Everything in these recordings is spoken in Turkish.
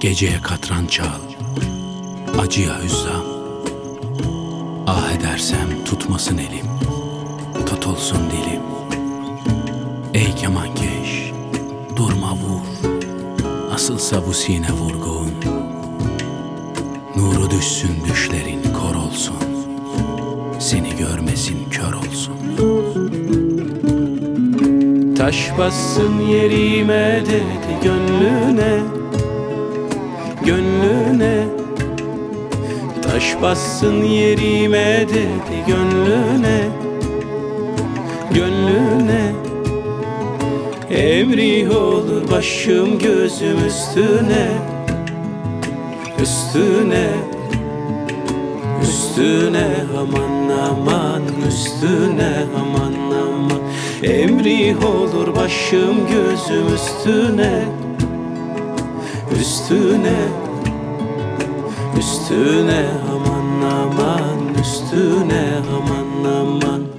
Geceye katran çal, acıya hüzzam. Ah edersem tutmasın elim, tutulsun dilim. Ey kemankeş, durma vur, nasılsa bu sine vurgun. Nuru düşsün düşlerin kor olsun, seni görmesin kör olsun. Taş bassın yerime dedi gönlüne Gönlüne. Taş bassın yerime dedi gönlüne. Gönlüne. Emri olur başım gözüm üstüne. Üstüne. Üstüne aman aman üstüne aman aman. Emri olur başım gözüm üstüne Üstüne Üstüne aman aman üstüne aman aman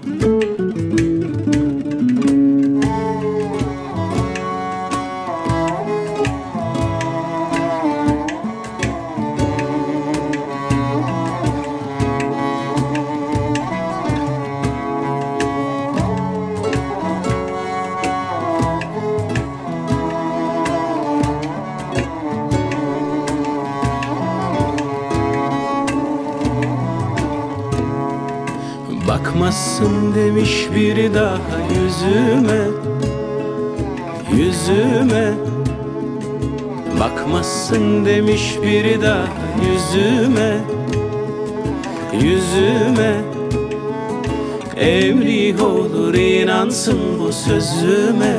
Bakmazsın demiş biri daha yüzüme Yüzüme. Bakmazsın demiş biri daha yüzüme Yüzüme. Emri olur inansın bu sözüme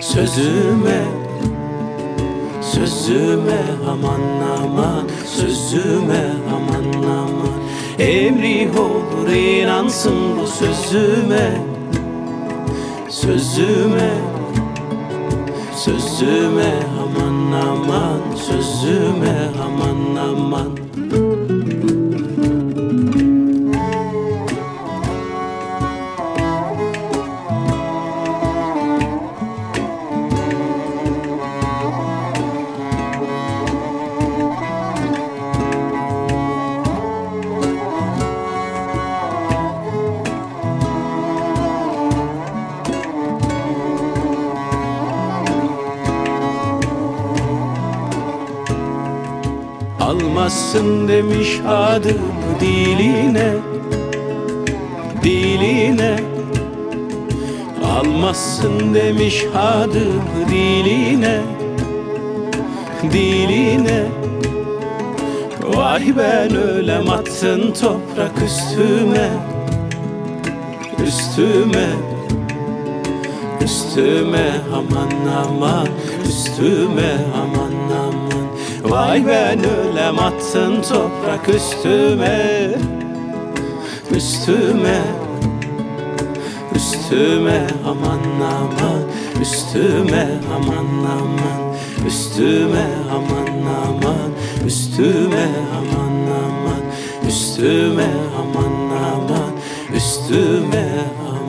Sözüme. Sözüme aman aman Sözüme aman aman Emri olur inansın bu sözüme. Sözüme Sözüme aman aman Sözüme aman aman Almazsın demiş adımı diline Diline. Almazsın demiş adımı diline Diline. Vay ben ölem attın toprak üstüme Üstüme. Üstüme aman aman Üstüme aman aman Vay ben ölem attın toprak üstüme. Üstüme Üstüme aman aman. Üstüme aman aman. Üstüme aman aman. Üstüme aman aman. Üstüme aman aman. Üstüme aman